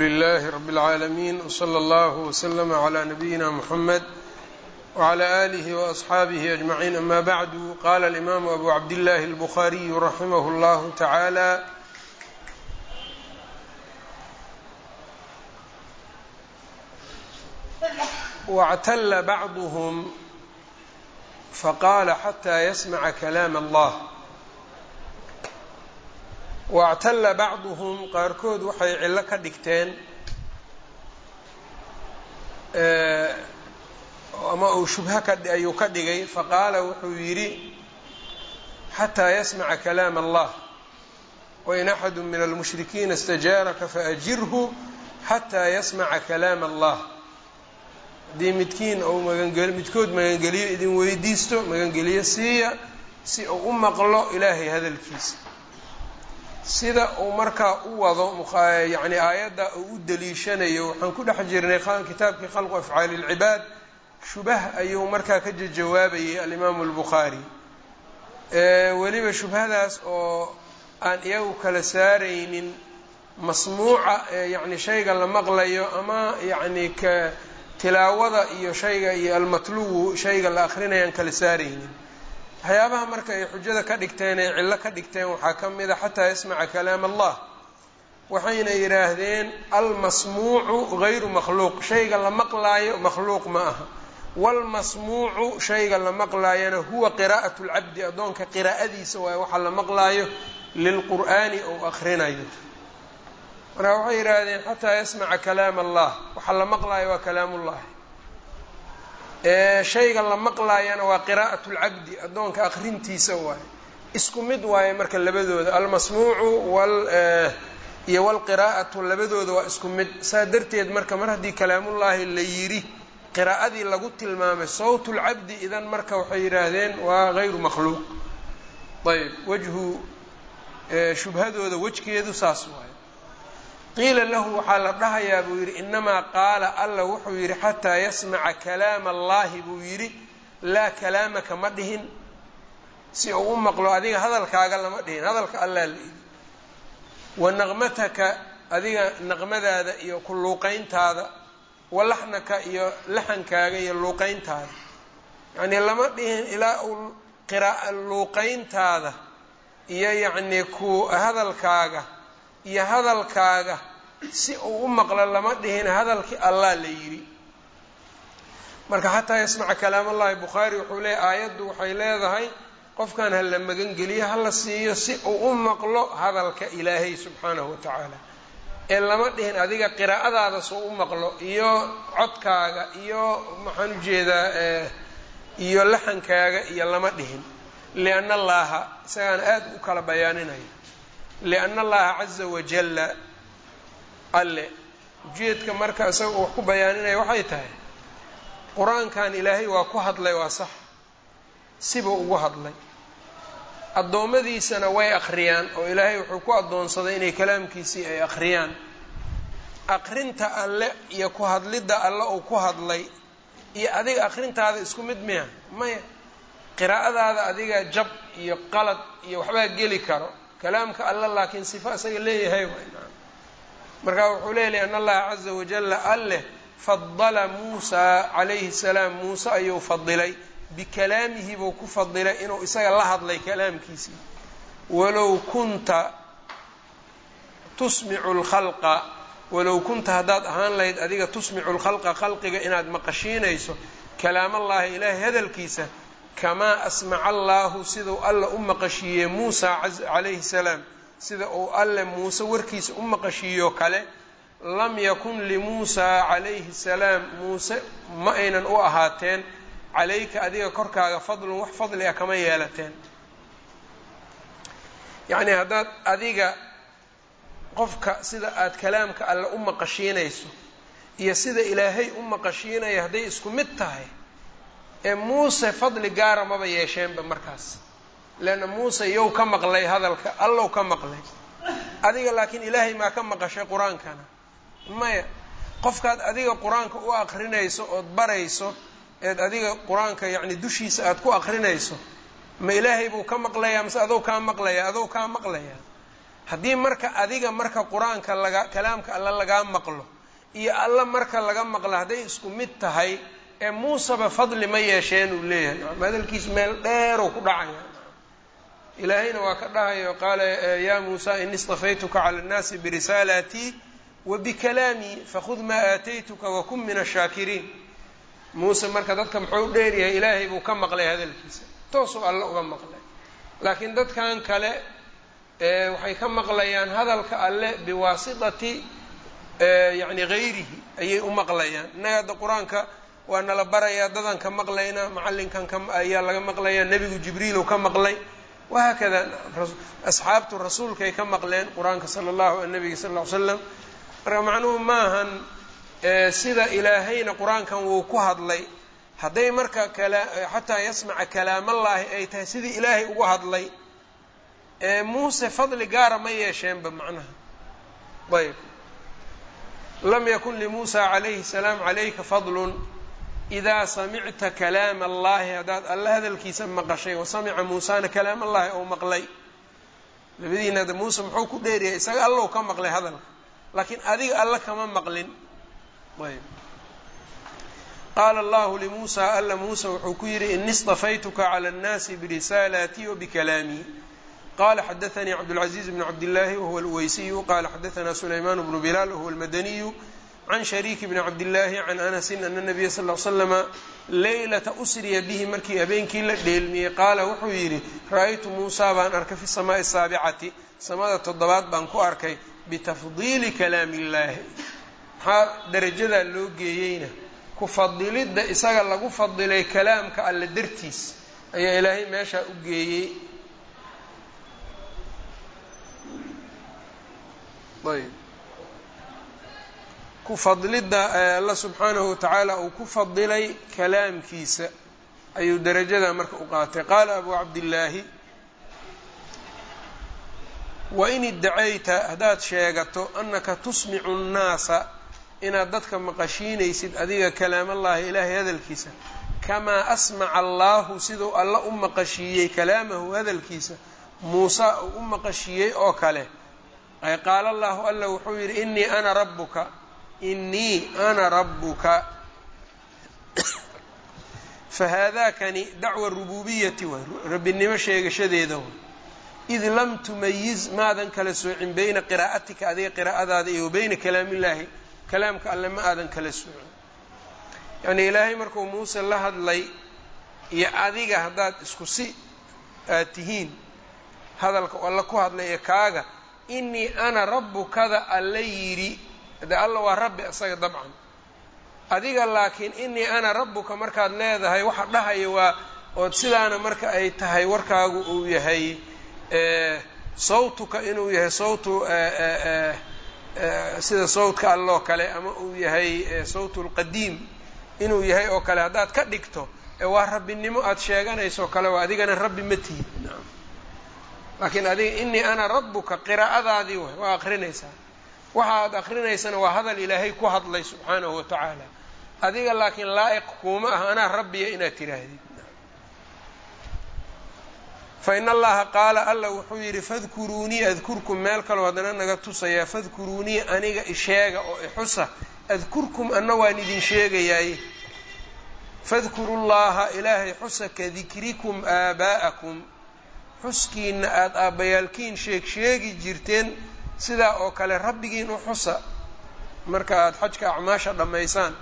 لله رب العالمين وصلى الله وسلم على نبينا محمد وعلى آله وأصحابه أجمعين أما بعد قال الإمام أبو عبد الله البخاري رحمه الله تعالى واعتل بعضهم فقال حتى يسمع كلام الله wactalla bacduhum qaarkood waxay cillo ka dhigteen ama uu shubha ayuu ka dhigay faqaala wuxuu yidhi xataa yasmaca kalaam allah wain axadu min almushrikiina istajaaraka faajirhu xataa yasmaca kalaam allah haddii midkiin ou magangel midkood magangeliyo idin weydiisto magangeliyo siiya si uu u maqlo ilaahay hadalkiisa sida uu markaa u wado yani aayadda uu u daliishanayo waxaan ku dhex jirnay kitaabkii khalqu afcaali اlcibaad shubah ayuu markaa ka jawaabayay alimaamu اlbukhaari weliba shubhadaas oo aan iyagu kala saaraynin masmuuca yani shayga la maqlayo ama yani ka tilaawada iyo shayga iyo almatluwu shayga la akrinayaan kala saaraynin waxyaabaha marka ay xujada ka dhigteen ay cillo ka dhigteen waxaa ka mid a xataa yasmaca kalaam allah. Waxayna yidhaahdeen almasmuucu gayru makhluuq. Shayga la maqlaayo makhluuq ma aha. Waalmasmuucu shayga la maqlaayana huwa qiraa'atu lcabdi addoonka qiraa'adiisa waaye waxaa la maqlaayo lilqur'aani ou akhrinayo. Marka waxay yidhaahdeen xataa yasmaca kalaam allah. Waxaa la maqlaayo waa kalaamullahi shayga la maqlaayana waa qiraa'at lcabdi addoonka akrintiisa waaye. Isku mid waaye marka labadooda almasmuucu iyo walqiraa'atu labadooda waa isku mid. Saa darteed marka mar haddii kalaamullaahi la yidhi qiraa'adii lagu tilmaamay sawt lcabdi idan marka waxay yidhaahdeen waa gayru makhluuq. Ayb wajhu shubhadooda wejgeedu saas waaye qiila lahu waxaa la dhahayaa buu yidhi inamaa qaala alla wuxuu yidhi xataa yasmaca kalaama allahi buu yidhi laa kalaamaka ma dhihin si uu u maqlo adiga hadalkaaga lama dhihin hadalka allaa la yidhi. Wa naqmataka adiga naqmadaada iyo ku luuqayntaada wa laxnaka iyo laxankaaga iyo luuqayntaada. Yacnii lama dhihin ilaa uu qiraaa luuqayntaada iyo yacnii ku hadalkaaga iyo hadalkaaga si uu u maqlo lama dhihin hadalkii allah la yidhi. Marka xataa yasmaca kalaam allahi bukhaari wuxuu leeyahy aayaddu waxay leedahay qofkan ha la magangeliyo hala siiyo si uu u maqlo hadalka ilaahay subxaanahu watacaala ee lama dhihin adiga qiraa'adaada soo u maqlo iyo codkaaga iyo maxaan u jeedaa iyo laxankaaga iyo lama dhihin. Lianna allaaha isagaan aada u kala bayaaninaya lianna allaha caza wajalla alle. Ujeedka marka isaga wax ku bayaaninaya waxay tahay qur'aankan ilaahay waa ku hadlay waa sax siba ugu hadlay. Addoommadiisana way akhriyaan oo ilaahay wuxuu ku addoonsaday inay kalaamkiisii ay akhriyaan. Akrinta alle iyo ku hadlidda alle uu ku hadlay iyo adiga akrintaada isku mid miya? Maya. Qiraa'adaada adiga jab iyo qalad iyo waxbaa geli karo. Kalaamka alla laakiin sifa isaga leeyahay marka wuxuu leeya lian allaha caza wajalla alleh fadala muusaa calayhi salaam. Muuse ayuu fadilay bikalaamihi buu ku fadilay inuu isaga la hadlay kalaamkiisii. Walow kunta tusmicu lkhalqa walow kunta haddaad ahaan lahayd adiga tusmicu lkhalqa khalqiga inaad maqashiinayso kalaamallaahi ilaahay hadalkiisa kamaa asmaca allaahu siduu alla u maqashiiyey muusa calayhi salaam sida uu alle muuse warkiisa u maqashiiyo kale lam yakun limuusaa calayhi salaam. Muuse ma aynan u ahaateen calayka adiga korkaaga fadlun wax fadli ah kama yeelateen. Yacnii haddaad adiga qofka sida aada kalaamka alle u maqashiinayso iyo sida ilaahay u maqashiinaya hadday isku mid tahay ee muuse fadli gaara maba yeesheenba markaas leanna muuse yow ka maqlay hadalka. Allow ka maqlay. Adiga laakiin ilaahay maa ka maqashay qur'aankana? Maya qofkaad adiga qur'aanka u aqrinayso ood barayso eed adiga qur'aanka yacni dushiisa aada ku aqrinayso ma ilaahay buu ka maqlayaa mase adou kaa maqlayaa adou kaa maqlayaa? Haddii marka adiga marka qur'aanka laga kalaamka alla lagaa maqlo iyo alla marka laga maqlo hadday isku mid tahay ee muuseba fadli ma yeesheen uu leeyahay hadalkiis meel dheeruu ku dhacaya ilaahayna waa ka dhahayo qaala yaa muusa ini istafaytuka cala annaasi birisaalaatii wa bikalaamii fakhud maa aataytuka wakun min ashaakiriin muuse marka dadka muxuu u dheeryahay ilaahay buu ka maqlay hadalkiisa. Toosuu alle uga maqlay. Laakiin dadkan kale waxay ka maqlayaan hadalka alle biwaasitati yani gayrihi ayay u maqlayaan. Innaga hadda qur'aanka waa nala barayaa dadan ka maqlaynaa macallinkan ka ayaa laga maqlayaa nebigu jibriilu ka maqlay wahaakada asxaabtu rasuulkay ka maqleen qur'aanka sala allahu nabiga sal ll ly slam marka macnuhu maahan sida ilaahayna qur'aankan wuu ku hadlay hadday marka xataa yasmaca kalaamallaahi ay tahay sidii ilaahay ugu hadlay muuse fadli gaara ma yeesheenba macnaha ayb lam yakun limuusa calayhi salaam calayka fadlun idaa samicta kalaama allahi haddaad alla hadalkiisa maqashay wa samica muusana kalaam allahi ou maqlay labadiina ada muuse muxuu ku dheeryahay isaga allow ka maqlay hadalka laakiin adiga alla kama maqlin ayb qaala allahu limuusa alla muuse wuxuu ku yidhi ini istafaytuka cala annaasi birisaalaatii wa bikalaamii qala xadaanii cabdاlcaزiiz bn cabdillaahi wahuwa alweysiyu qala xadaana sulayman bnu bilaal wahuwa almadaniyu can shariik bni cabdillaahi can anasin ana nabiya sal l slama leylata usriya bihi markii habeenkii la dheelmiyey qaala wuxuu yidhi ra'aytu muusa baan arkay fi samaai saabicati samada toddobaad baan ku arkay bitafdiili kalaami illaahi maxaa darajadaa loo geeyeyna ku fadilidda isaga lagu fadilay kalaamka alle dartiis ayaa ilaahay meeshaa u geeyey ku fadlidda alla subxaanahu watacaala uu ku fadilay kalaamkiisa ayuu darajada marka u qaatay. Qaala abu cabdillaahi wain iddacayta haddaad sheegato annaka tusmicu nnaasa inaad dadka maqashiinaysid adiga kalaamallaahi ilaahay hadalkiisa kamaa asmaca allaahu siduu alla u maqashiiyey kalaamahu hadalkiisa muuse uu u maqashiiyey oo kale. Ay qaala allahu alla wuxuu yidhi inii ana rabbuka inii ana rabbuka fahaadaakani dacwa rububiyati waay rabbinimo sheegashadeeda way id lam tumayiz maadan kala soocin beyna qiraa'atika adiga qiraa'adaada iyo beyna kalaamillaahi kalaamka alle ma aadan kala soocin yacnii ilaahay markuu muuse la hadlay iyo adiga haddaad isku si aad tihiin hadalka alla ku hadlay ee kaaga inii ana rabbukada alla yidhi de alla waa rabbi isaga dabcan adiga laakiin inii ana rabbuka markaad leedahay waxa dhahaya waa ood sidaana marka ay tahay warkaagu uu yahay sawtuka inuu yahay sawtu sida sawtka alloo kale ama uu yahay sawtu lqadiim inuu yahay oo kale haddaad ka dhigto waa rabbinimo aada sheeganayso kale waa adigana rabbi ma tihid. Laakiin adiga inii ana rabbuka qiraa'adaadii way waa akrinaysaa waxa aad akrinaysana waa hadal ilaahay ku hadlay subxaanahu wa tacaala adiga laakiin laa-iq kuuma ah anaa rabbiya inaad tiraahdid fa in allaha qaala alla wuxuu yidhi fadkuruunii adkurkum. Meel kaloo haddana naga tusayaa fadkuruunii aniga isheega oo ixusa adkurkum anna waan idin sheegayaaye fadkuru llaha ilaahay xusa ka dikrikum aabaa'akum xuskiina aada aabbayaalkiin sheeg sheegi jirteen sidaa oo kale rabbigiin u xusa. Marka aada xajka acmaasha dhammaysaan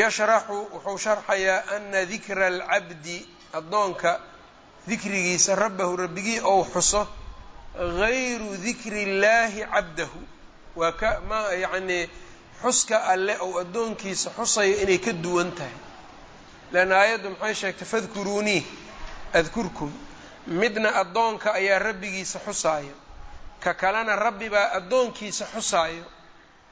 yashraxu wuxuu sharxayaa ana dikra alcabdi addoonka dikrigiisa rabbahu rabbigii ou xuso gayru dikri illaahi cabdahu. Waa ka ma yacnii xuska alle ou addoonkiisa xusayo inay ka duwan tahay. Leanna aayaddu maxay sheegtay? Fadkuruunii adkurkum. Midna addoonka ayaa rabbigiisa xusaayo ka kalena rabbi baa addoonkiisa xusaayo.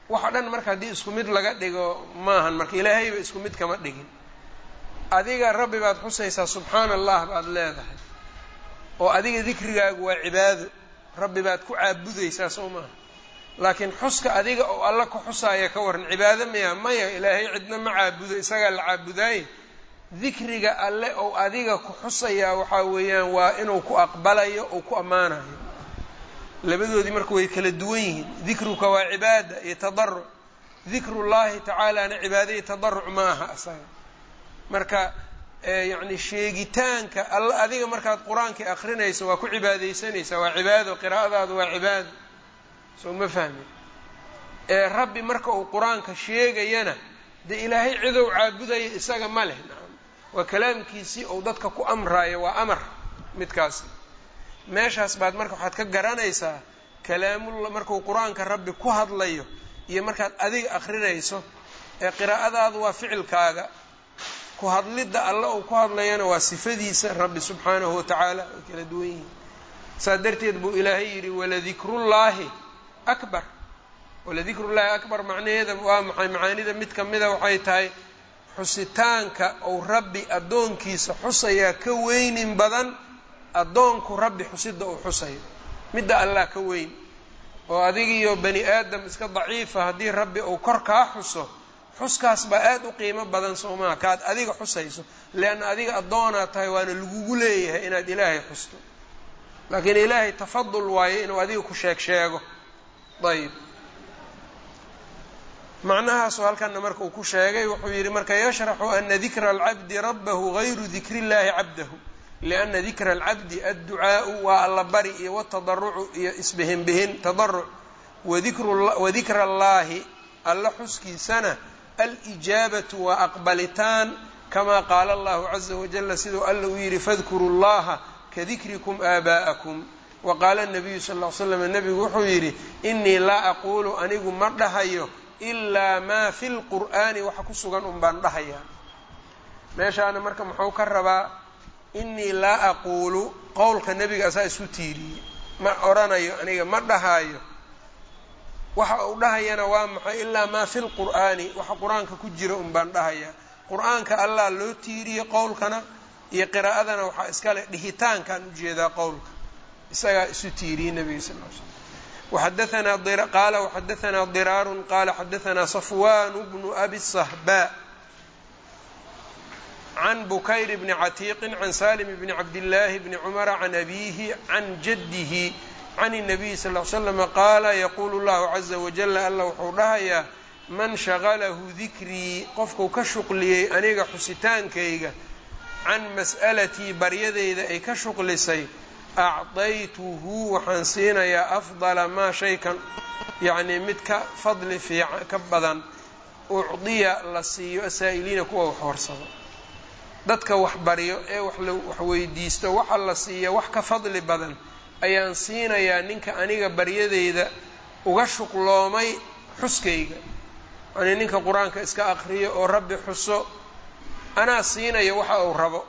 Waxa dhan marka haddii isku mid laga dhigo maahan marka ilaahayba isku mid kama dhigin. Adiga rabbi baad xusaysaa subxaana allah baad leedahay. Oo adiga dikrigaagu waa cibaado rabbi baad ku caabudaysaa soo maaha. Laakiin xuska adiga oo alla ku xusaaya ka waran cibaado maya maya ilaahay cidna ma caabudo isagaa la caabudaaye dikriga alle ou adiga ku xusayaa waxaa weeyaan waa inuu ku aqbalayo ou ku ammaanayo labadoodii marka way kala duwan yihiin. Dikruka waa cibaada iyo tadaruc dikru llahi tacaalana cibaada iyo tadaruc ma aha asaga. Marka yacni sheegitaanka alla adiga markaad qur'aankii akrinayso waa ku cibaadaysanaysaa waa cibaado qiraa'adaadu waa cibaado soo ma fahmin ee rabbi marka uu qur'aanka sheegayana dee ilaahay cidow caabudaya isaga ma leh. Waa kalaamkiisii ou dadka ku amraayo waa amar midkaasi meeshaas baad marka waxaad ka garanaysaa kalaamullah markuu qur'aanka rabbi ku hadlayo iyo markaad adiga akrinayso ee qiraa'adaadu waa ficilkaaga. Ku hadlidda alla uu ku hadlayana waa sifadiisa rabbi subxaanahu watacaala way kala duwan yihiin. Saas darteed buu ilaahay yidhi waladikrullaahi akbar. Waladikrullaahi akbar macnaheeda waa maxay? Macaanida mid kamida waxay tahay xusitaanka ou rabbi addoonkiisa xusayaa ka weynin badan addoonku rabbi xusida uu xusayo midda allah ka weyn oo adigiyo bani aadam iska daciifa haddii rabbi uu kor kaa xuso xuskaas baa aada u qiimo badan soo maha kaad adiga xusayso leanna adiga addoonaad tahay waana lagugu leeyahay inaad ilaahay xusto. Laakiin ilaahay tafadul waayo inuu adiga ku sheeg sheego. Ayb macnahaasoo halkana marka uu ku sheegay wuxuu yidhi marka yashraxu ana dikra alcabdi rabbahu gayru dikri llahi cabdahu liana dikra alcabdi adducaau waa alla bari iyo watadarucu iyo isbehenbehen tadaruc wadikra allahi alla xuskiisana alijaabatu waa aqbalitaan kama qaala allahu caza wajala siduu alla uu yidhi fadkuru llaha kadikrikum aabaa'akum wa qaala nabiyu sal ll ly slam nabigu wuxuu yidhi inii laa aquulu anigu ma dhahayo ilaa maa fi lqur'aani waxa ku sugan un baan dhahayaa meeshaana marka muxuu ka rabaa inii laa aquulu qowlka nebiga asaa isu tiiriyey ma oranayo aniga ma dhahaayo. Waxa uu dhahayana waa maxay? Ilaa maa fi lqur'aani waxa qur'aanka ku jira un baan dhahayaa. Qur'aanka allah loo tiiriyey qowlkana iyo qiraa'adana waxaa iskale dhihitaankaan u jeedaa qowlka. Isagaa isu tiiriyey nebiga sal l slam waxadaanaa qaala waxadaanaa diraaru qaala xadaanaa safwanu bnu abi sahba can bukayr bni catiiqin can salim bni cabdillaahi bni cumara can abiihi can jaddihi can الnabiyi sal l slama qaala yaquulu llahu caza wajala alla wuxuu dhahayaa man shagalahu dikrii qofkuu ka shuqliyey aniga xusitaankayga can mas'alatii baryadeyda ay ka shuqlisay acdaytuhu waxaan siinayaa afdala maa shaykan yacnii mid ka fadli fiican ka badan ucdiya la siiyo asaa'iliina kuwa wax horsado dadka wax baryo ee wax weydiisto waxa la siiya wax ka fadli badan ayaan siinayaa ninka aniga baryadeyda uga shuqloomay xuskayga. Yani ninka qur'aanka iska aqriyo oo rabbi xuso anaa siinaya waxa uu rabo.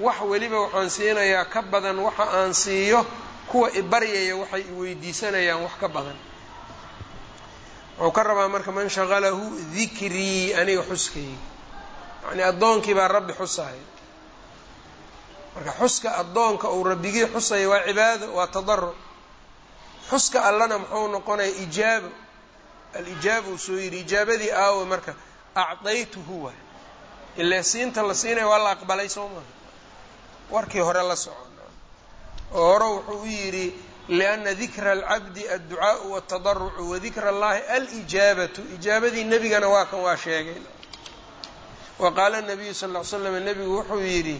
Wax weliba waxaan siinayaa ka badan waxa aan siiyo kuwa ibaryaya waxay iweydiisanayaan wax ka badan. Wuxuu ka rabaa marka man shagalahu dikrii aniga xuskayga yacnii addoonkii baa rabbi xusaya marka xuska addoonka uu rabbigii xusaya waa cibaado waa tadaruc xuska allana muxuu noqonaya ijaabo alijaaba uu soo yidhi ijaabadii aawe marka acdaytuhu waay ilaa siinta la siinaya waa la aqbalay soo maha warkii hore la socona. Oo hore wuxuu u yidhi liana dikra alcabdi adducaau waltadarucu wadikra allahi alijaabatu. Ijaabadii nebigana waa kan waa sheegay wa qaala nabiyu sal ly slam nebigu wuxuu yidhi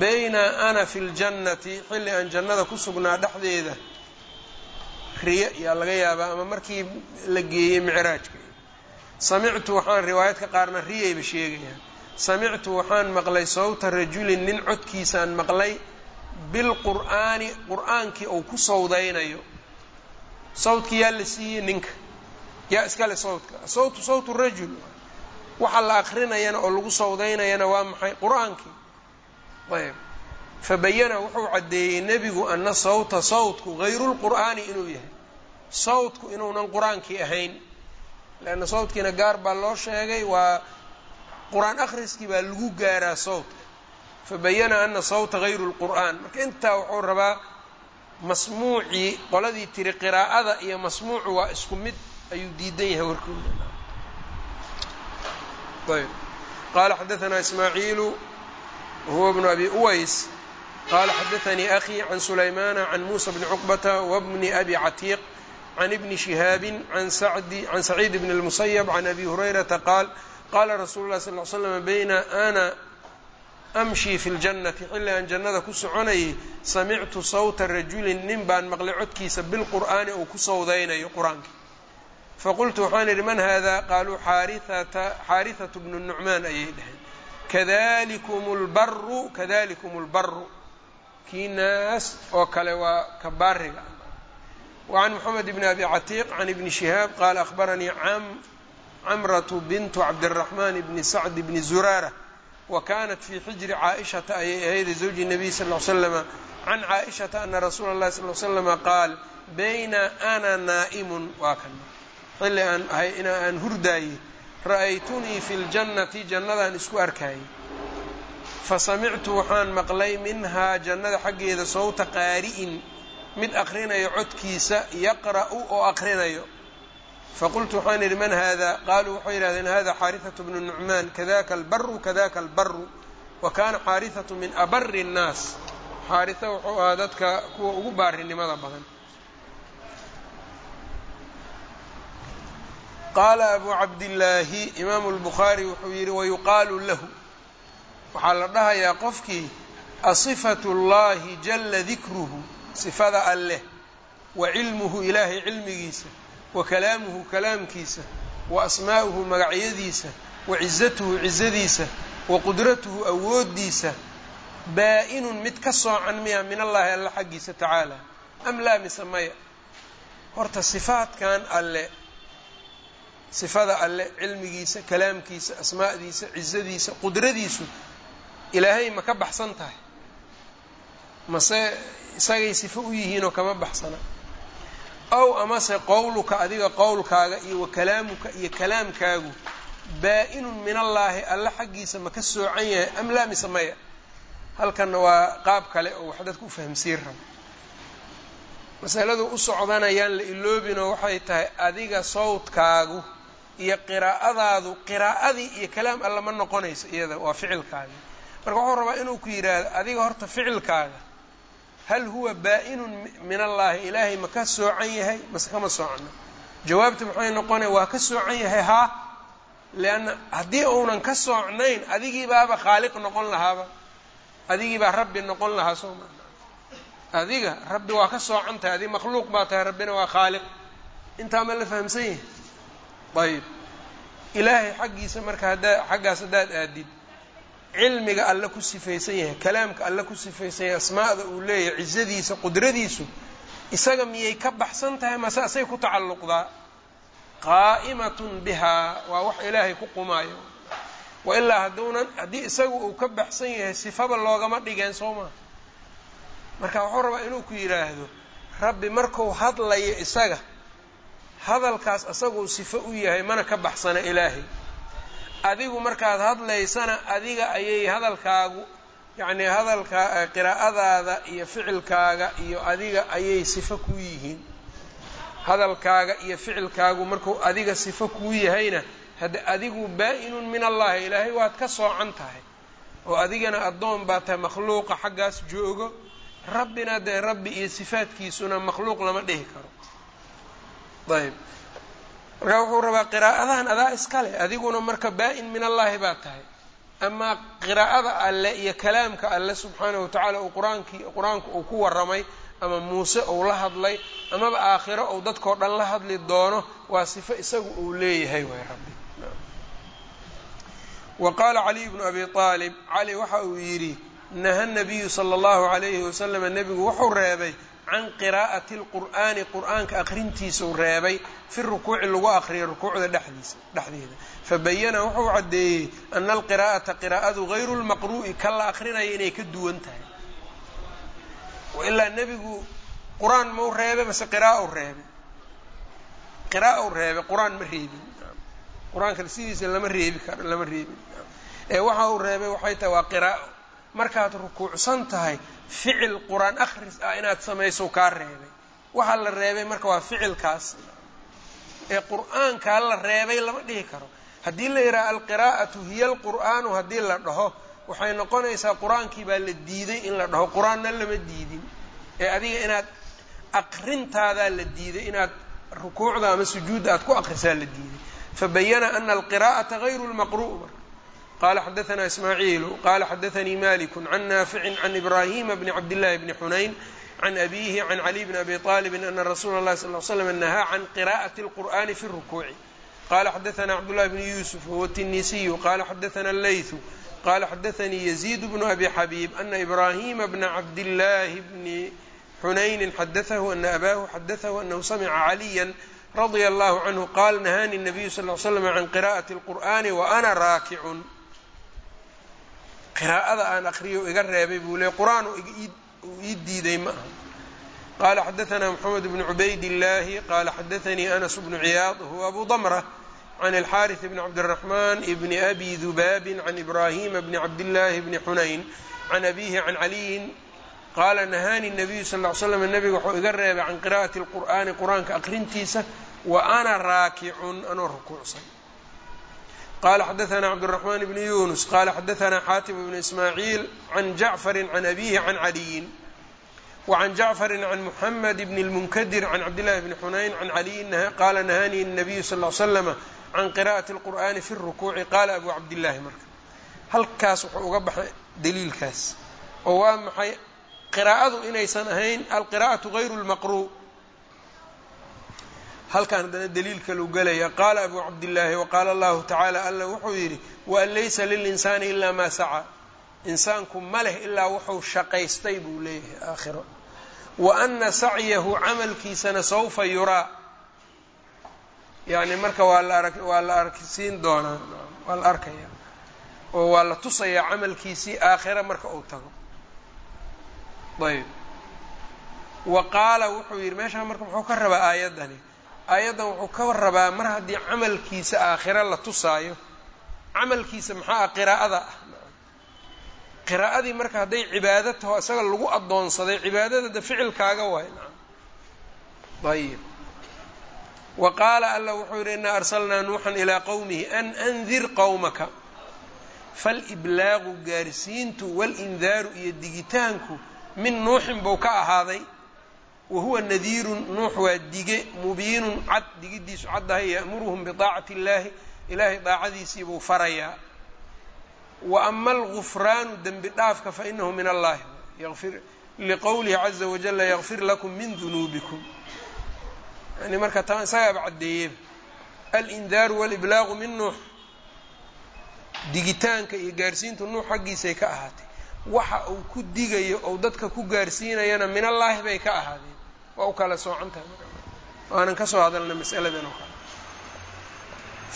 bayna ana fi ljannati xilli aan jannada ku sugnaa dhexdeeda riyo yaa laga yaabaa ama markii la geeyey micraajka. Samictu waxaan riwaayadka qaarna riyayba sheegayaan samictu waxaan maqlay sawta rajulin nin codkiisaan maqlay bilqur'aani qur'aankii uu ku sawdaynayo. Sawdki yaa la siiyey ninka yaa iskale sawdka sawtu sawtu rajul waxa la akrinayana oo lagu sawdaynayana waa maxay? Qur'aankii. Ayb. Fabayana wuxuu caddeeyey nebigu ana sawta sawtku hayru lqur'aani inuu yahay. Sawtku inuunan qur'aankii ahayn. Leanna sawtkiina gaar baa loo sheegay waa qur'aan akhriskii baa lagu gaaraa sawtka. Fabayana ana sawta hayru lqur'aan marka intaa wuxuu rabaa masmuucii qoladii tiri qiraa'ada iyo masmuucu waa isku mid ayuu diidan yahay warkooda ayb qaala xadaanaa ismaaciilu wahuwa bnu abi uways qala xadaanii akii can sulaymana can muusa bni cuqbata wbni abi catiiq can ibni shihaabi can saciid bn اlmusayb can abi hurayrata qaal qala rasuulu lah sal l slam bayna ana amshii fi ljannati xilli aan jannada ku soconayay samictu sawta rajulin nin baan maqlay codkiisa bilqur'aani uu ku sawdaynayo qur'aanka faqultu waxaan idhi man hada qaaluu xaarihatu bnu nucmaan ayay dhaheen kadalikum lbaru kadalikum lbaru kii naas oo kale waa ka baariga wacan moxamed bni abi catiiq can ibni shihaab qaala ahbaranii camratu bintu cabdiraxmaan bni sacd bni zuraara wa kanat fii xijri caaishata ayay ahayd zawji nabiy sal l slama can caaishata ana rasuula اllahi sal l slama qaal bayna ana naa'imun waa kan xilli aan ahay ina aan hurdaaye ra'aytunii fi ljannati jannadaan isku arkayay fasamictu waxaan maqlay minhaa jannada xaggeeda sawta qaari'in mid aqrinayo codkiisa yaqra'u oo aqrinayo faqultu waxaan idhi man hada qaaluu waxay yidhahdeen hada xaarihatu bnu nucmaan. Kadaka albaru kadaka albaru wa kana xaarihatu min abari الnaas xaariha wuxuu ahaa dadka kuwa ugu baarinimada badan qaala abu cabdillaahi imaamu lbukhaari wuxuu yidhi wayuqaalu lahu. Waxaa la dhahayaa qofkii asifatu llahi jala dikruhu sifada alleh wa cilmuhu ilaahay cilmigiisa wa kalaamuhu kalaamkiisa wa asmaa'uhu magacyadiisa wa cizatuhu cizadiisa wa qudratuhu awoodiisa baa-inun mid ka soocan miya min allahi alle xaggiisa tacaala am laa mise maya. Horta sifaadkan alle sifada alle cilmigiisa kalaamkiisa asmaa'diisa cizadiisa qudradiisu ilaahay ma ka baxsan tahay? Mase isagay sifo u yihiinoo kama baxsana. Ow amase qowluka adiga qowlkaaga iyo wa kalaamuka iyo kalaamkaagu baa-inun min allaahi alle xaggiisa ma ka soocan yahay am laa mise maya? Halkanna waa qaab kale oo wax dadku u fahamsiin rabo masaladu u socdanayaan la iloobinoo waxay tahay adiga sawdkaagu iyo qiraa'adaadu qiraa'adii iyo kalaam alle ma noqonayso iyada waa ficilkaagi marka wuxuu rabaa inuu ku yidhaahdo adiga horta ficilkaaga hal huwa baa-inun min allaahi ilaahay ma ka soocan yahay? Mase kama soocno jawaabta maxay noqonaya waa ka soocan yahay haa leanna haddii uunan ka soocnayn adigii baaba khaaliq noqon lahaaba. Adigii baa rabbi noqon lahaa soo maa adiga rabbi waa ka soocan tahay adig makhluuq baa tahay rabbina waa khaaliq. Intaa ma la fahamsan yahay? Ayb ilaahay xaggiisa marka haddaa xaggaas haddaad aadid cilmiga alle ku sifaysan yahay kalaamka alle ku sifaysan yahay asmaa'da uu leeyahay cizadiisa qudradiisu isaga miyay ka baxsan tahay? Mase asay ku tacalluqdaa? Qaa'imatun bihaa waa wax ilaahay ku qumaayo. Wa ilaa hadduunan haddii isagu uu ka baxsan yahay sifaba loogama dhigeen soo maa marka wuxuu rabaa inuu ku yidhaahdo rabbi marku hadlayo isaga hadalkaas isaguu sifo u yahay mana ka baxsana ilaahay. Adigu markaad hadlaysana adiga ayay hadalkaagu yacnii hadalka qiraa'adaada iyo ficilkaaga iyo adiga ayay sifo kuu yihiin. Hadalkaaga iyo ficilkaagu markuu adiga sifo kuu yahayna hadde adigu baa-inun min allahi ilaahay waad ka soocan tahay oo adigana addoon baa tahay makhluuqa xaggaas joogo rabbina dee rabbi iyo sifaadkiisuna makhluuq lama dhihi karo. Ayb markaa wuxuu rabaa qiraa'adahan adaa iskale adiguna marka baa-in min allaahi baa tahay. Amaa qiraa'ada alle iyo kalaamka alle subxaanahu watacaala uu qur'aankii qur'aanku uu ku warramay ama muuse uu la hadlay amaba aakhiro uu dadkao dhan la hadli doono waa sifo isagu uu leeyahay waay rabbi. Wa qaala caliy bnu abi aalib cali waxa uu yidhi naha nabiyu sala allahu alayhi wasalama nebigu wuxuu reebay can qiraa'ati lqur'aani qur'aanka aqrintiisuu reebay fi rukuuci lagu aqriyo rukuucda dhexdiisa dhexdeeda. Fabayana wuxuu caddeeyey ana alqiraa'ata qiraa'adu gayru lmaqru'i ka la aqrinaya inay ka duwan tahay. Wailaa nebigu qur'aan mau reebay mase qiraa'u reebay qiraa'u reebay qur'aan ma reebin. Qur'aanka sidiisa lama reebi karo lama reebin. Ee waxa uu reebay waxay tahay waa qiraa'o markaad rukuucsan tahay ficil qur'aan akhris ah inaad samayso kaa reebay. Waxaa la reebay marka waa ficilkaas. Ee qur'aankaa la reebay lama dhihi karo. Haddii la yidhaha alqiraa'atu hiya alqur'aanu haddii la dhaho waxay noqonaysaa qur'aankii baa la diiday in la dhaho. Qur'aanna lama diidin. Ee adiga inaad aqrintaadaa la diiday inaad rukuucda ama sujuudda aad ku aqrisaa la diiday. Fabayana ana alqira'ata gayru lmaqru' qala xadaثna ismaaciilu qala xadaثanii maliku can naaficin can ibrahima bni cabdillahi bni xunayn can abihi can caliy bni abi طalibin ana rasuula اllahi sal l slam nahaa can qira'ati اlqur'ani fi الrukuuci qala xadaثna cabdullahi bni yusuf wahuwa tinisiyu qala xadaثna اleyثu qala xadaثanii yaziid bnu abi xabiib ana ibrahima bna cabdillahi bni xunayni xadaثahu ana abahu xadaثahu anahu samca caliya radia allahu canhu qaal nahaani nabiyu sal l slam can qira'ati اlqur'ani waana raakicun qiraa'ada aan aqriyo iga reebay buu leey qur'aan uu ii diiday ma aha. Qaala xadaanaa mxamed bnu cubaydillaahi qaala xadaanii anas bnu ciyaad huwa abu damra can alxaariث bn cabdiraxman bni abi dubaabin can ibraahima bni cabdillaahi bni xunayn can abihi can caliyin qaala nahaani nabiyu sal l slam nabiga wuxuu iga reebay can qira'ati اlqur'aani qur'aanka aqrintiisa wa ana raakicun anoo rukuucsan qala xadaثna cabdالرaحman bn yunus qala xadaثna xatim bn ismaaعiil can jacfari can abihi can caliyin wacan jacfari can muxamed bn اlmunkadir can cabdillahi bni xunayn can caliyin qala nahaanii الnabiyu sal ly slama can qira'ati اlqur'ani fi الrukuuci qala abu cabdillahi marka halkaas wuxuu uga baxay daliilkaas oo waa maxay qiraa'adu inaysan ahayn alqira'aةu غayru اlmaqru' halkan haddana daliilka lu gelaya qaala abu cabdillaahi waqaala allahu tacaala alla wuxuu yidhi waan laysa lilinsaani ilaa maa sacaa insaanku ma leh ilaa wuxuu shaqaystay buu leeyahay aakhiro. Wa ana sacyahu camalkiisana sawfa yuraa. Yacni marka waa la arag waa la argsiin doonaa waa la arkaya oo waa la tusayaa camalkiisii aakhira marka uu tago. Ayb wa qaala wuxuu yidhi meeshaa marka muxuu ka rabaa aayaddani aayaddan wuxuu ka rabaa mar haddii camalkiisa aakhira la tusaayo. Camalkiisa maxaa ah qiraa'ada. Ah qiraa'adii marka hadday cibaado taho isaga lagu addoonsaday cibaadada de ficilkaaga waay ayib. Wa qaala alla wuxuu yidhi inaa arsalnaa nuuxan ilaa qowmihi an andir qowmaka faliblaagu gaarsiintu walindaaru iyo digitaanku min nuuxin buu ka ahaaday wahuwa nadiirun nuux waa dige mubiinun cad digidiisu caddahay ya'muruhum bidaacati illaahi ilaahay daacadiisii buu farayaa. Wa ama algufraanu dembi dhaafka fa inahu min allahi liqowlihi caza wajala yakfir lakum min dunuubikum. Yani marka taa isagaaba caddeeyeba alindaaru waliblaagu min nuux. Digitaanka iyo gaarsiintu nuux xaggiisay ka ahaatay. Waxa uu ku digayo ou dadka ku gaarsiinayana min allaahi bay ka ahaadeen waa u kala soocan tahay waanan ka soo hadalna masaladan oo kale.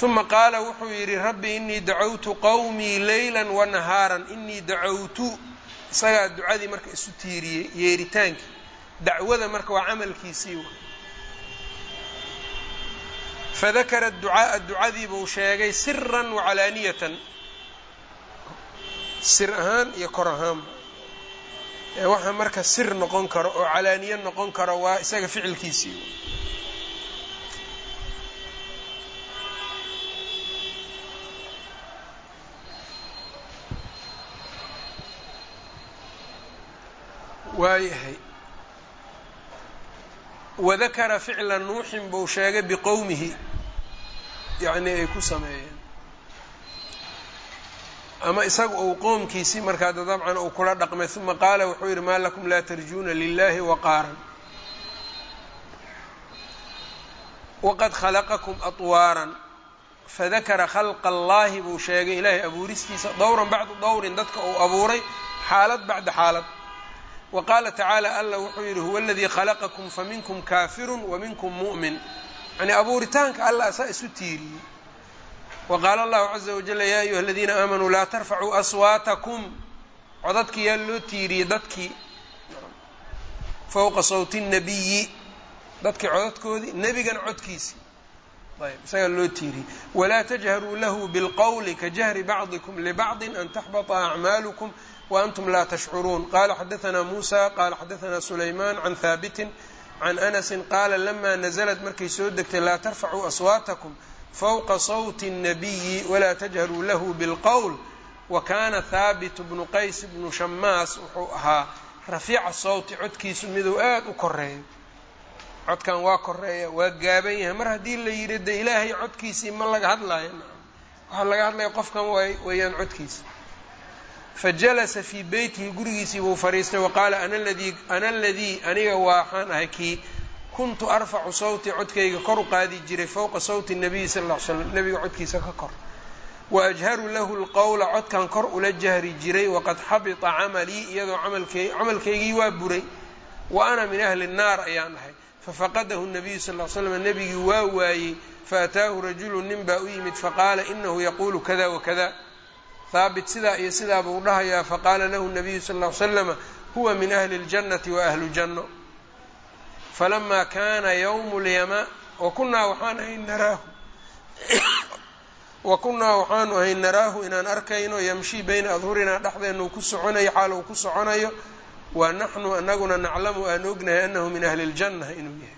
Uma qaala wuxuu yidhi rabbi inii dacawtu qowmii leyla wanahaaran inii dacawtu isagaa ducadii marka isu tiiriyey yeeritaankii dacwada marka waa camalkiisii wa. Fadakara ducaaa ducadii buu sheegay siran wacalaaniyatan sir ahaan iyo kor ahaanba waxa marka sir noqon karo oo calaaniye noqon karo waa isaga ficilkiisii. Waayahay. Wadakara ficla nuuxin buu sheegay biqowmihi yacni ay ku sameeyeen ama isaga uu qoomkiisii markaa da dabcan uu kula dhaqmay uma qaala wuxuu yidhi maa lakum laa tarjuuna lilahi waqaaran. Waqad khalaqakum atwaaran fadakara khalqa allahi buu sheegay ilaahay abuuristiisa. Dowran bacda dowrin dadka uu abuuray xaalad bacda xaalad. Wa qaala tacaala alla wuxuu yidhi huwa aladii khalaqakum faminkum kaafirun wa minkum mu'min. Yani abuuritaanka alla asaa isu tiiriyey waqaala allahu caza wajala yaa ayuha aladiina aamanuu laa tarfacuu aswaatakum codadkii yaa loo tiiriyey dadkii fowqa sawti nnabiyi dadkii codadkoodii nebigan codkiisii ayb isagaa loo tiiriyey walaa tajharuu lahu bilqowli kajahri bacdikum libacdi an taxbata acmaalukum waantum laa tashcuruun qala xadaanaa muusa qala xadaanaa sulaymaan can haabitin can anasin qaala lama naزlat markay soo degtay laa tarfacuu aswaatakum fowqa sawti الnabiyi walaa tajharuu lahu bilqowl wa kaana thaabit bnu qays bnu shamaas wuxuu ahaa rafiica sawti codkiisu miduu aada u koreeyo codkan waa koreeya waa gaaban yahay mar haddii la yidhi de ilaahay codkiisii ma laga hadlaayo waxaa laga hadlaya qofkan weeyaan codkiisa fa jalasa fii beytihi gurigiisii buu fadhiistay wa qaala ana ladii aniga waxaan ahay kii kuntu arfacu sawti codkayga kor u qaadi jiray fowqa sawti nabiyi sal ly slam nabiga codkiisa ka kor. Wa ajharu lahu lqowla codkan kor ula jahri jiray waqad xabita camalii iyadoo camalkaygii waa buray. Wa ana min ahli nnaar ayaan ahay. Fafaqadahu nabiyu sal l slam nebigii waa waayey. Faataahu rajulu nin baa u yimid faqaala inahu yaquulu kada wakada haabit sidaa iyo sidaa buu dhahayaa faqaala lahu nabiyu sal ly slama huwa min ahli اljannati wa ahlu janno falama kana ywmu lyama wakunaa waxaan ahay naraahu wa kunaa waxaanu ahay naraahu inaan arkayno yamshii bayna adhurinaa dhexdeena uu ku soconayo xaal uu ku soconayo wa naxnu anaguna naclamu aan ognahay anahu min ahli اljanna inuu yahay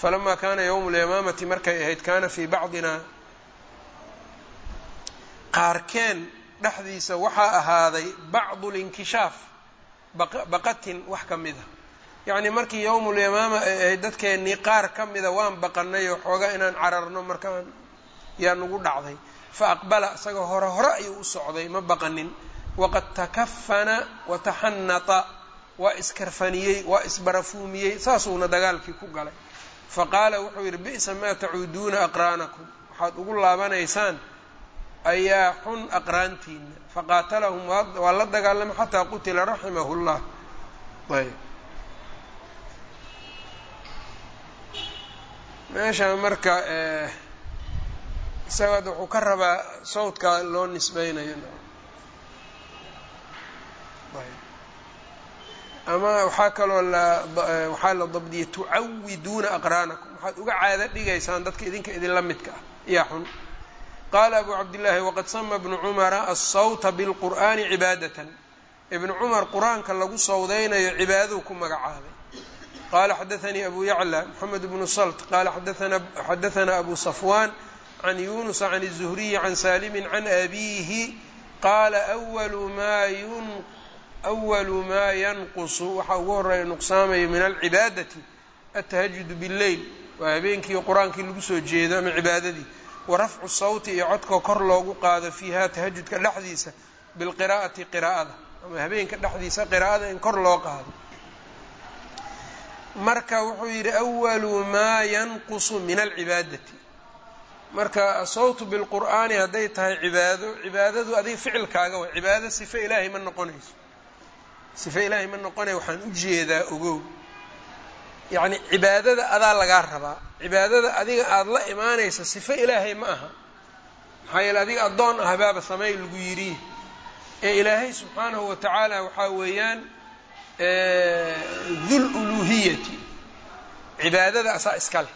falama kana ywmu lyamaamati markay ahayd kana fii bacdina qaarkeen dhexdiisa waxaa ahaaday bacdu linkishaaf baqatin wax ka mida yacni markii yowmulyamaama dadkeennii qaar ka mida waan baqanay oo xoogaa inaan cararno markaan yaa nagu dhacday. Fa aqbala isagao hore hore ayuu u socday ma baqanin waqad takafana wataxanata waa iskarfaniyey waa isbarafuumiyey saasuuna dagaalkii ku galay. Fa qaala wuxuu yidhi bi'sa maa tacuuduuna aqraanakum. Waxaad ugu laabanaysaan ayaa xun aqraantiina faqaatalahum waa la dagaalamay xataa qutila raximahu ayb meesha marka isaga ad wuxuu ka rabaa sawdka loo nisbeynayo ama waxaa kaloo la waxaa la dabdiyay tucawiduuna aqraanakum. Waxaad uga caado dhigaysaan dadka idinka idinla midka ah yaa xun. Qaala abu cabdillaahi waqad sama bnu cumara alsawta bilqur'ani cibaadatan. Ibnu cumar qur'aanka lagu sawdaynayo cibaaduu ku magacaabay qala xadaanii abu yacla moxamed bnu salt qala xadaana abu safwan can yunusa can الzuhriyi can salimin can abihi qaala أwalu ma yanqusu waxa ugu horeeya nuqsaamayo min alcibaadati atahajudu bاlleyl waa habeenkii qur-aankii lagu soo jeedo ama cibaadadii warafcu sawti iyo codkoo kor loogu qaado fiiha tahajudka dhexdiisa bilqiraa'ati qiraa'ada ama habeenka dhexdiisa qiraa'ada in kor loo qaado marka wuxuu yidhi awalu maa yanqusu min alcibaadati. Marka asawtu bilqur'aani hadday tahay cibaado cibaadadu adiga ficilkaaga way cibaado sife ilaahay ma noqonayso. Sife ilaahay ma noqonaya waxaan u jeedaa ogow. Yacni cibaadada adaa lagaa rabaa. Cibaadada adiga aada la imaanaysa sife ilaahay ma aha. Maxaa yeele adiga addoon ah baaba samey lagu yidhi. Ee ilaahay subxaanahu wa tacaala waxaa weeyaan dul uluuhiyati cibaadada asaa iska leh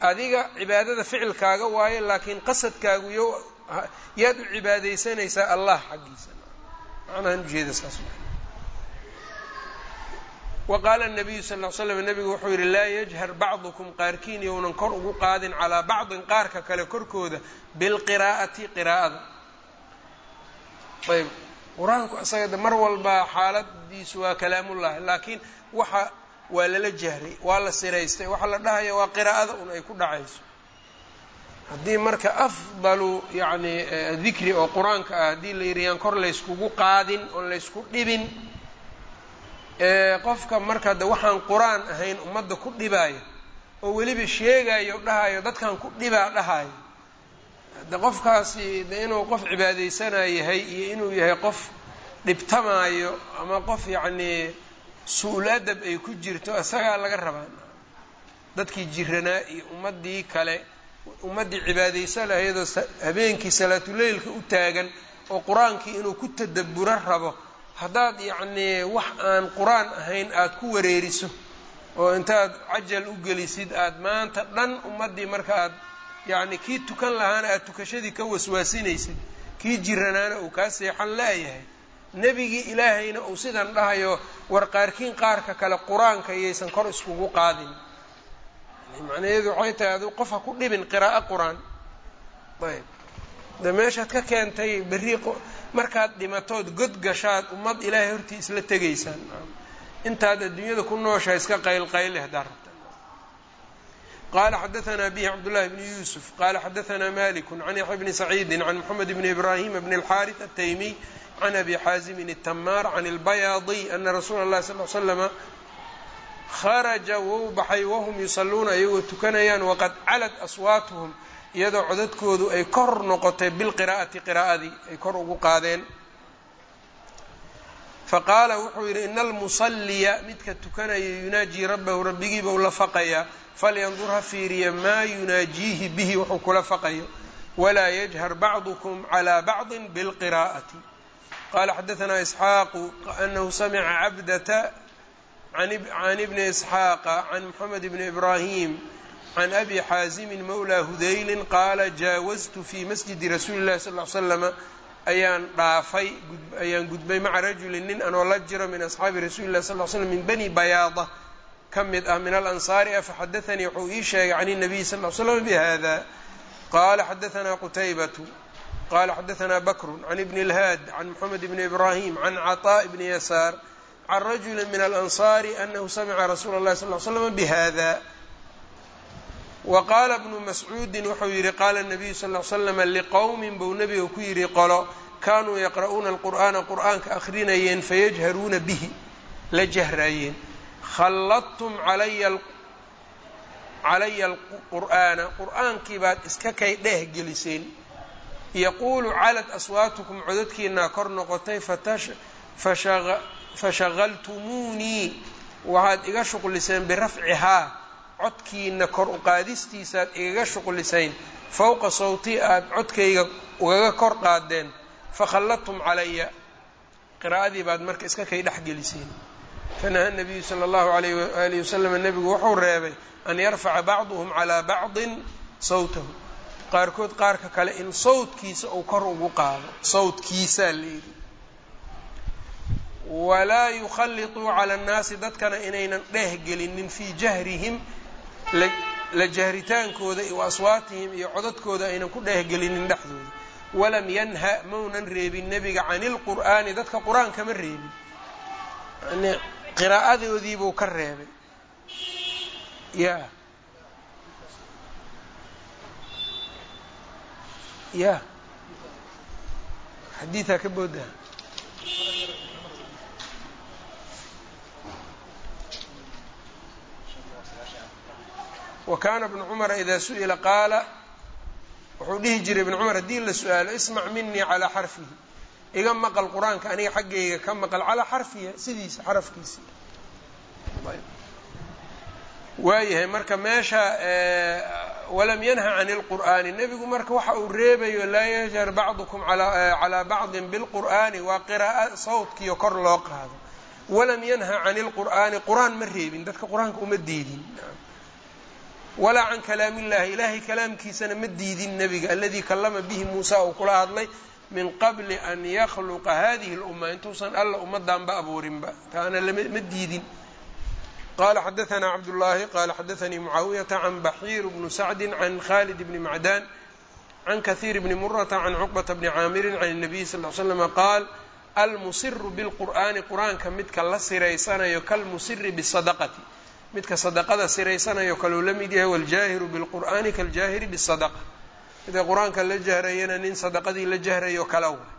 adiga cibaadada ficilkaaga waayo laakiin qasadkaagu yo yaad u cibaadaysanaysaa allah xaggiisa. Macnahan ujeeda saas wa qaala sal ll slam nabigu wuxuu yihi laa yajhar bacdukum qaarkiin younan kor ugu qaadin calaa bacdin qaarka kale korkooda bilqiraa'ati qiraa'ada. Ayb qur'aanku isaga mar walba xaaladiisu waa kalaamullahi laakiin waxa waa lala jahray waa la siraystay waxaa la dhahaya waa qiraa'ada un ay ku dhacayso. Haddii marka afdalu yacni dikri oo qur'aanka ah haddii la yidhi yaan kor layskugu qaadin oon laysku dhibin qofka marka de waxaan qur'aan ahayn ummadda ku dhibaayo oo weliba sheegayo dhahayo dadkan ku dhibaa dhahayo de qofkaasi de inuu qof cibaadaysana yahay iyo inuu yahay qof dhibtamaayo ama qof yacnii su'ul adab ay ku jirto isagaa laga rabaa. Dadkii jiranaa iyo ummaddii kale ummaddii cibaadaysa lahaydoo habeenkii salaatuleylka u taagan oo qur'aankii inuu ku tadabburo rabo haddaad yacnii wax aan qur'aan ahayn aada ku wareeriso oo intaad cajal u gelisid aada maanta dhan ummaddii marka yacni kii tukan lahaana aada tukashadii ka waswaasinaysid kii jiranaana uu kaa seexan laayahay nebigii ilaahayna uu sidan dhahayo war qaarkiin qaarka kale qur'aanka iyaysan kor iskugu qaadin. Macnaheedu waxay tahay adu qof ha ku dhibin qiraa'o qur'aan. Ayb. De meeshaad ka keentay berri markaad dhimatood god gashaad ummad ilaahay hortii isla tegaysaan. Intaad adduunyada ku nooshahay iska qaylqayle haddaa rabta qala xadaثna bih cabdالlahi bn yusuf qala xadaثna malik can yaxya bni saciidi can mxamed bni ibrahima bn اlxariث الtaymiy can abi xaazimin الtamaar can اlbayaadiy ana rasuula اlahi sal l slama kharaja wou baxay wahum yusaluuna iyagoo tukanayaan waqad calad aswaatuhum iyadoo codadkoodu ay kor noqotay bilqiraa'ati qiraa'adii ay kor ugu qaadeen faqaala wuxuu yidhi ina almusalliya midka tukanaya yunaajii rabbahu rabbigiiba u la faqayaa falyandur ha fiiriya maa yunaajiihi bihi wuxuu kula faqayo walaa yajhar bacdukum calى bacdi bilqiraa'ati. Qala xadaثna isxaaqu anahu samica cabdata can ibni isxaaqa can moxamed bni ibrahim can abi xaazimin mawla hudaylin qaala jaawaztu fi masjidi rasuuli llahi sal l slama ayaan dhaafay ayaan gudbay maca rajulin nin anoo la jiro min asxaabi rasuuli lah sal l slm min bani bayaada ka mid ah min alansaari a faxadaanii wuxuu ii sheegay can الnabiy sal l slam bihada qala xadaثna qutaybatu qala xadaثna bakru can ibni اlhaad can moxamed bni ibrahim can caطاء bni yasaar can rajuli min alansaari anahu samica rasuula اlahi sal l slm bihada wa bnu mascuudin wuxuu yidhi qaala nabiyu sal l slama liqowmin buu nebiga ku yidhi qolo kaanuu yaqra'uuna alqur'aana qur'aanka akrinayeen fayajharuuna bihi la jahraayeen khalladtum calaya alqur'aana qur'aankii baad iska kay dheeh geliseen. Yaquulu calad aswaatukum codadkiinaa kor noqotay fashaqaltumuunii waxaad iga shuqliseen birafcihaa codkiina kor uqaadistiisaad igaga shuqlisayn fowqa sawti aad codkayga ugaga kor qaadeen fakhalladtum calaya. Qiraa'adii baad marka iska kay dhex geliseen fanaha nabiyu sala allahu alayh waalihi wasalam nebigu wuxuu reebay an yarfaca bacduhum calaa bacdin sawtahu qaarkood qaarka kale in sawtkiisa uu kor ugu qaado sawtkiisaa layidhi walaa yukhallituu cala annaasi dadkana inaynan dheeh gelinin fii jahrihim la jahritaankooda wa aswaatihim iyo codadkooda aynan ku dheehgelinin dhexdooda. Walam yanha maunan reebin nebiga cani ilqur'aani dadka qur'aanka ma reebin. Yani qiraa'adoodiibuu ka reebay. Ya ya xadiidaa ka booda wakaana bnu cumara idaa su'ila qaala wuxuu dhihi jiray ibnu cumar haddii la su'aalo ismac minii calaa xarfihi. Iga maqal qur'aanka aniga xaggayga ka maqal calaa xarfihi sidiisa xarafkiisa waayahay marka meesha walam yanha can ilqur'aani nebigu marka waxa uu reebayo laa yajhar bacdukum calaa bacdin bilqur'aani waa qira'a sawtkiiyo kor loo qaado. Walam yanha can ilqur'aani qur'aan ma reebin dadka qur'aanka uma diidin walaa can kalaam illahi ilaahay kalaamkiisana ma diidin nebiga aladii kalama bihi muusa uu kula hadlay min qabli an yakhluqa hadihi lumma intuusan alla ummadanba abuurinba taana ma diidin qala xadaثna cabdullahi qala xadaثanii mucaawiyata can baxiir bnu sacdi can khalid bni macdan can kahiir bni murata can cuqbata bni caamirin can الnabiy sal ly slama qaal almusiru bilqur'aani qur-aanka midka la siraysanayo kalmusiri bsadaqati midka sadaqada siraysanayo kaleu la mid yahay waljaahiru bilqur'aani kaljaahiri bisadaqa. Midka qur'aanka la jahrayana nin sadaqadii la jahrayo kala waay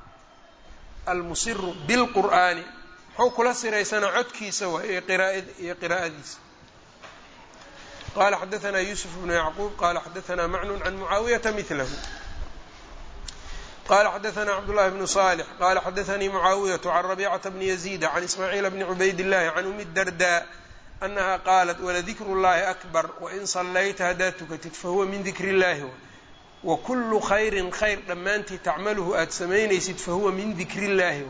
almusiru bilqur'aani. Muxuu kula siraysanaa codkiisa waay iyo qiraa'adiisa. Qala xadaanaa yuusuf bnu yacquub qala xadaanaa macnun can mucaawiyata milahu qala xadaanaa cabdullahi bnu salix qala xadaanii mucaawiyatu can rabiicata bni yaziida can ismaaciila bni cubayd illahi can umi dardaa anaha qaalat waladikru llahi akbar wain sallayta haddaad tukatid fahuwa min dikri illahi wa kulu khayrin khayr dhammaantii tacmaluhu aada samaynaysid fahuwa min dikri illahi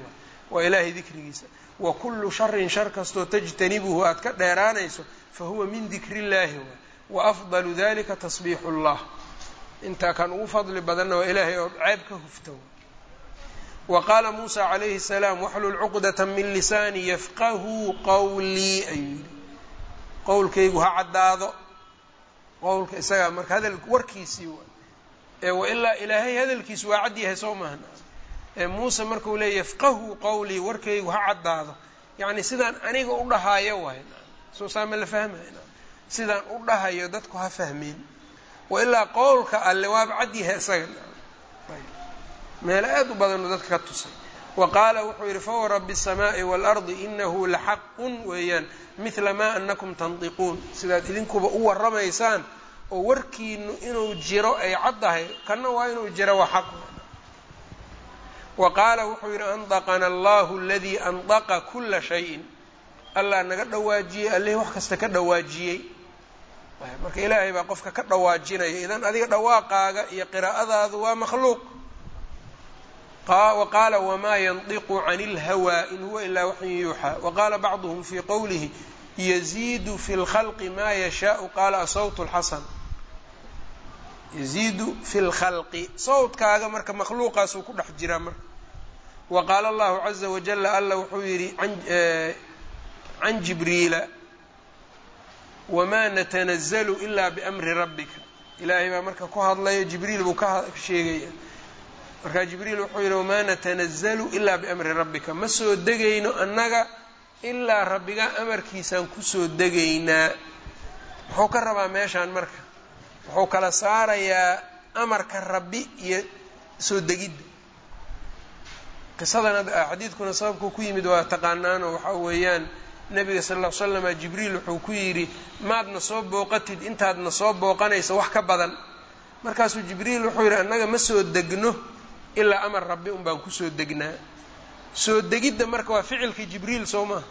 waa ilaahay dikrigiisa wa kulu sharin shar kastoo tajtanibuhu aad ka dheeraanayso fahuwa min dikri illahi wa afdalu dalika tasbiixu llah intaa kan ugu fadli badanna waa ilaahay oo ceeb ka hufta wa qaala muusa calayhi salaam waxlul cuqdata min lisaani yafqahuu qawlii ayuu yidhi qowlkaygu ha caddaado. Qowlka isagaa marka hadal warkiisii ee wailaa ilaahay hadalkiisu waa cad yahay soo maahan muuse markuu leeya yafqahuu qowlii warkaygu ha caddaado. Yacni sidaan aniga u dhahayo waay. Soo saama la fahmay sidaan u dhahayo dadku ha fahmeen wa ilaa qowlka alle waaba cad yahay isaga. Meelo aad u badanuu dadka ka tusay wa qaala wuxuu yidhi fawrabi الsamaaءi wاlardi inahu laxaqun weeyaan mila ma anakum tandiquun sidaad idinkuba u waramaysaan oo warkiinu inuu jiro ay caddahay kanna waa inuu jiro waa xaq wa qaala wuxuu yidhi andaqana allahu aladii andaqa kula shayin allah naga dhawaajiyey allihii wax kasta ka dhawaajiyey marka ilaahay baa qofka ka dhawaajinaya idan adiga dhawaaqaaga iyo qiraa'adaadu waa makhluuq waqaala wamaa yandiqu can اlhawaa in huwa ilaa waxyun yuuxaa waqaala bacduhum fii qowlihi yaziidu fi lkhalqi maa yashaau qaala asawt lxasan yaziidu fi lkhalqi sawtkaaga marka makhluuqaasuu ku dhex jiraa marka wa qaala allahu caza wajala alla wuxuu yidhi can jibriila wamaa natanazalu ilaa biamri rabbika ilaahay baa marka ku hadlayo jibriil buu ka sheegaya markaa jibriil wuxuu yidhi wamaa natanazalu ilaa biamri rabbika. Ma soo degayno annaga ilaa rabbiga amarkiisaan ku soo degaynaa. Muxuu ka rabaa meeshaan marka. Wuxuu kala saarayaa amarka rabbi iyo soo degidda qisadan xadiidkuna sababkuu ku yimid waa taqaanaano. Waxaa weeyaan nabiga sal ll ly slama jibriil wuxuu ku yidhi maadna soo booqatid intaadna soo booqanaysa wax ka badan. Markaasuu jibriil wuxuu yidhi annaga ma soo degno ilaa amar rabbi un baan ku soo degnaa. Soo degidda marka waa ficilka jibriil soo maha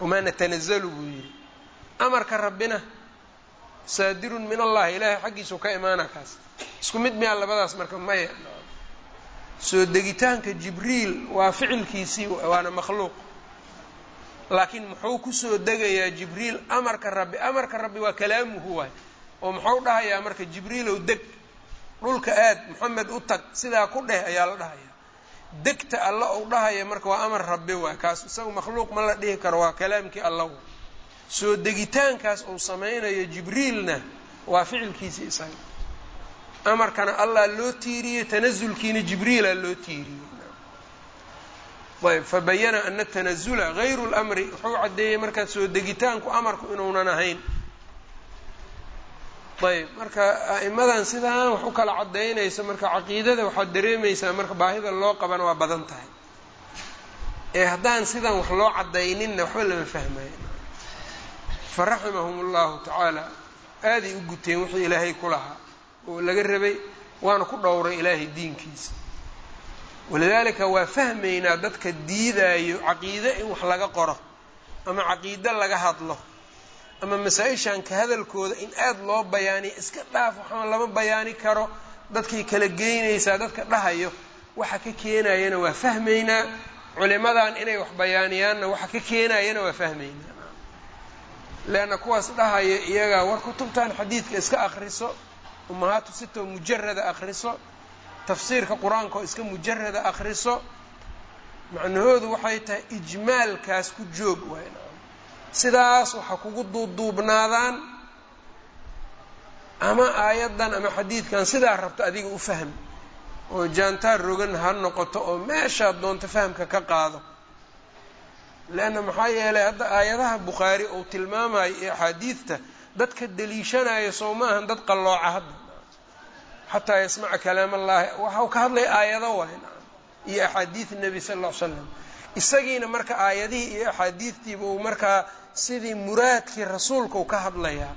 wamaa natanazalu buu yidhi. Amarka rabbina saadirun min allahi ilaahay xaggiisuu ka imaana kaas. Isku mid miyaa labadaas marka maya soo degitaanka jibriil waa ficilkiisii waana makhluuq. Laakiin muxuu ku soo degayaa jibriil amarka rabbi? Amarka rabbi waa kalaamuhu waay. Oo muxuu dhahayaa marka jibriilow deg dhulka aad moxamed u tag sidaa ku dheh ayaa la dhahayaa degta alla ou dhahaya marka waa amar rabbi waay kaas isaga makhluuq ma la dhihi karo waa kalaamkii alla wa soo degitaankaas uu sameynayo jibriilna waa ficilkiisii isaga. Amarkana allah loo tiiriyey tanasulkiina jibriila loo tiiriyey ayb fabayana ana tanazula gayru lmri wuxuu caddeeyey markaa soo degitaanku amarku inuunan ahayn ayb marka a'imadan sidaan wax u kala caddaynaysa marka caqiidada waxaad dareemaysaa marka baahida loo qabana waa badan tahay. Ee haddaan sidan wax loo caddayninna waxba lama fahmayo faraximahum allahu tacaala aaday u guteen wixii ilaahay ku lahaa oo laga rabay waana ku dhowray ilaahay diinkiisa. Walidaalika waa fahmaynaa dadka diidaayo caqiide in wax laga qoro ama caqiide laga hadlo ama masaa-ishan ka hadalkooda in aada loo bayaaniyo iska dhaaf waxaan lama bayaani karo dadkay kala geynaysaa dadka dhahayo waxa ka keenayana waa fahmaynaa culimadan inay wax bayaaniyaanna waxa ka keenayana waa fahmaynaa leanna kuwaas dhahaya iyagaa war kutubtan xadiidka iska akriso umahaatu sitoo mujarada akriso tafsiirka qur'aanka iska mujarada akriso macnahoodu waxay tahay ijmaalkaas ku joog waay sidaas waxa kugu duubduubnaadaan ama aayaddan ama xadiidkan sidaa rabto adiga u fahm oo jaantaar rogan ha noqoto oo meeshaad doonto fahamka ka qaado. Leanna maxaa yeelay hadda aayadaha bukhaari uu tilmaamayo iyo axaadiidta dadka deliishanaya soo ma ahan dad qallooca hadda. Xataa yasmaca kalaam allahi waxau ka hadlaya aayado waay. Iyo axaadiid nebi sala alla ly slam isagiina marka aayadihii iyo axaadiidtiiba uu markaa sidii muraadkii rasuulka u ka hadlayaa.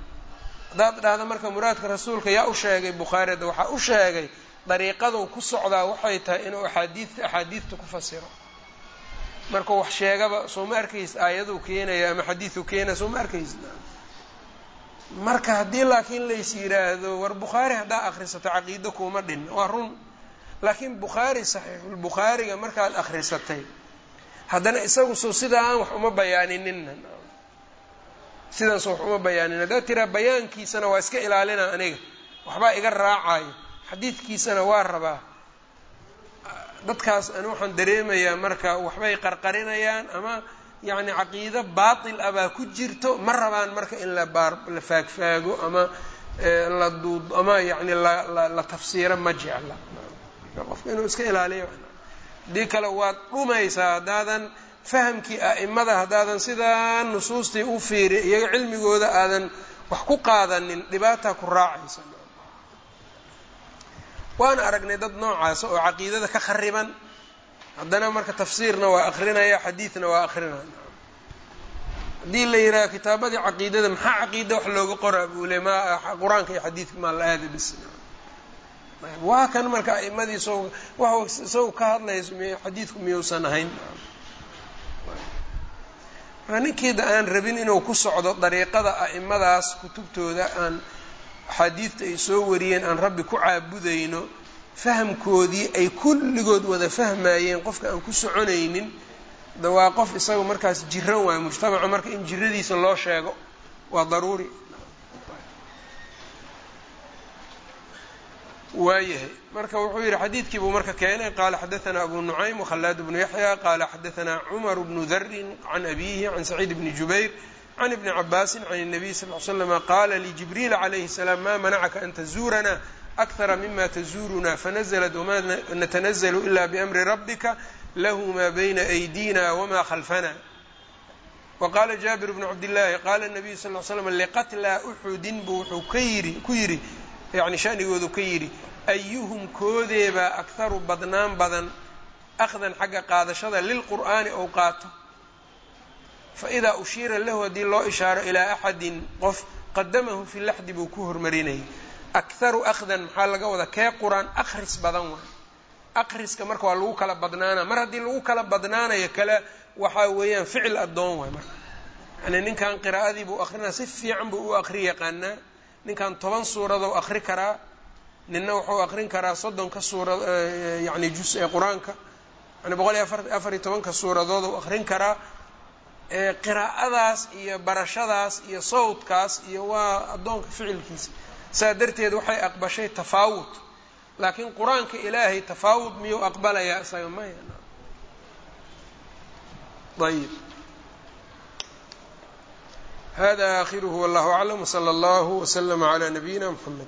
Haddaad dhahda marka muraadka rasuulka yaa u sheegay bukhaarida waxaa u sheegay dariiqaduu ku socdaa waxay tahay inuu axaadiidta axaadiidta ku fasiro. Markuu wax sheegaba soo ma arkaysa aayaduu keenaya ama xadiiduu keenaya soo ma marka haddii laakiin lays yiraahdo war bukhaari haddaa akhrisato caqiido kuuma dhinna waa run. Laakiin bukhaari saxiixulbukhaariga markaad akhrisatay haddana isagu soo sidaan wax uma bayaaninina sidaas wax uma bayaanin haddaad tiraa bayaankiisana waa iska ilaalina aniga. Waxbaa iga raacayo xadiidkiisana waa rabaa. Dadkaas ani waxaan dareemayaa marka waxbay qarqarinayaan ama yacni caqiido baatil ah baa ku jirto ma rabaan marka in la baar la faagfaago ama la duud ama yacni la la tafsiiro ma jecla. Qofka inuu iska ilaaliyo haddii kale waad dhumaysaa haddaadan fahamkii a'imada haddaadan sidaa nusuustii u fiiri iyaga cilmigooda aadan wax ku qaadanin dhibaataa ku raacaysa. Waan aragnay dad noocaasa oo caqiidada ka khariban. Haddana marka tafsiirna waa akrinaya xadiidna waa akrinaya haddii la yidhaha kitaabadii caqiidada maxaa caqiida wax looga qoraa buu le ma qur'aanka iyo xadiidka maa la aada bis waa kan marka a'imadii isagoo wax isagoo ka hadlayso m xadiidku miyuusan ahayn? Ninkiida aan rabin inuu ku socdo dariiqada a'imadaas kutubtooda aan axaadiidta ay soo wariyeen aan rabbi ku caabudayno fahamkoodii ay kulligood wada fahmayeen qofka aan ku soconaynin da waa qof isaga markaas jiran waayo mujtamaca marka in jiradiisa loo sheego waa daruuri waayahay marka wuxuu yihi xadiidkii buu marka keenay qaala xadaثna abu nucaym وkhalaad bnu yaxya qaala xadaثna cmar bnu darin can abihi can saciid bni jubayr can ibni cabaasi can الnabiy sal ly slm qaala ljibriil عalayhi الsalaam ma manacaka an tazuurana أkhara mima tazuuruna fanazlat wma natanazl ila bأmri rabika lahu ma bayna أydina wma khalfana waqaala jaabir bnu cabdillaahi qaala الnabiyu sal l slam liqatla uxudin buu wuxuu ka yiri ku yidhi yani shanigoodu ka yidhi ayuhum koodeebaa akharu badnaan badan akhdan xagga qaadashada lilqur'aani ou qaato. Faidaa ushiira lahu haddii loo ishaaro ilaa axadin qof qadamahu fi laxdi buu ku hormarinayay akharu akhdan maxaa laga wadaa? Kee qur'aan? Akhris badan waay akhriska marka waa lagu kala badnaana. Mar haddii lagu kala badnaanayo kale waxaa weeyaan ficil addoon waay marka. Yani ninkan qiraa'adii buu akrinaa si fiican buu u akri yaqaanaa ninkan toban suuradou akri karaa ninna wuxuu akrin karaa soddonka suura yani jus ee qur'aanka yani boqol iyo afar iyo tobanka suuradoodou akrin karaa. Qiraa'adaas iyo barashadaas iyo sawdkaas iyo waa addoonka ficilkiisa. Saa darteed waxay aqbashay tafaawud. Laakiin qur'aanka ilaahay tafaawud miyuu aqbalayaa isaga maya ayb hada akhiruhu wallahu aclam wsala allahu wslama cla nabiyina mxamed